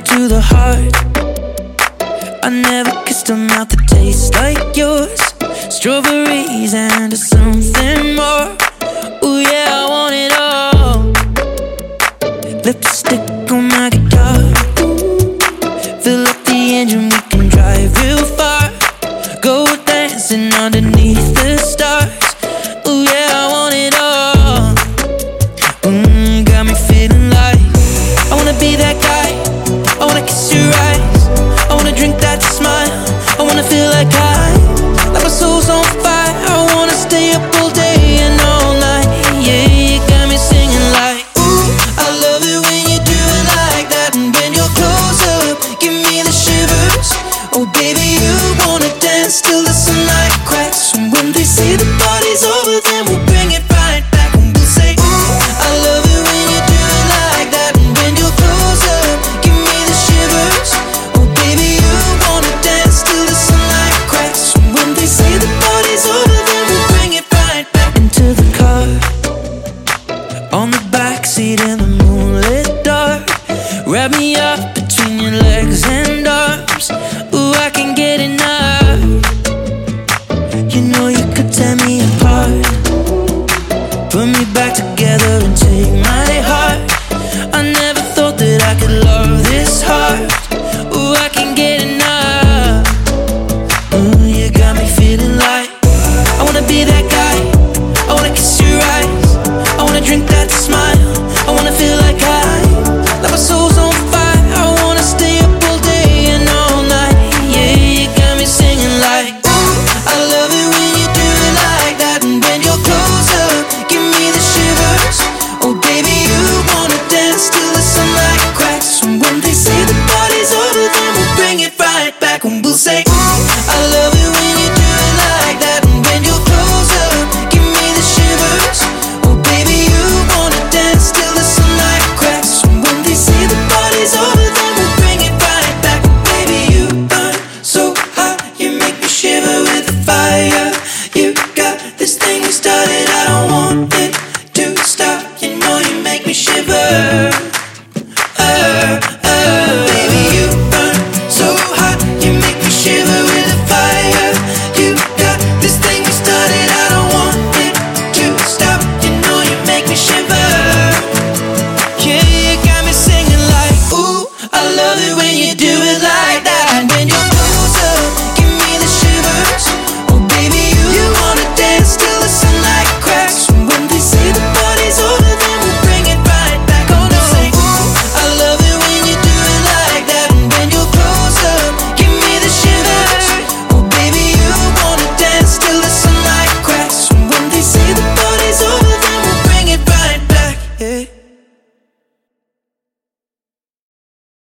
to the heart. I never kissed a mouth that tastes like yours. Strawberries and something more. Ooh, yeah, I want it all. Lipstick on my guitar. Fill up the engine, we can drive real far. say the party's over, then we'll bring it right back and we'll say, Ooh, I love it when you do it like that. And when you're close up, give me the shivers. Oh, baby, you wanna dance till the sunlight cracks. When they say the party's over, then we'll bring it right back into the car. On the back seat in the moonlit dark, wrap me up between your legs and arms. Ooh, I can get in. Put me back together and take my heart. I never thought that I could love this hard I love you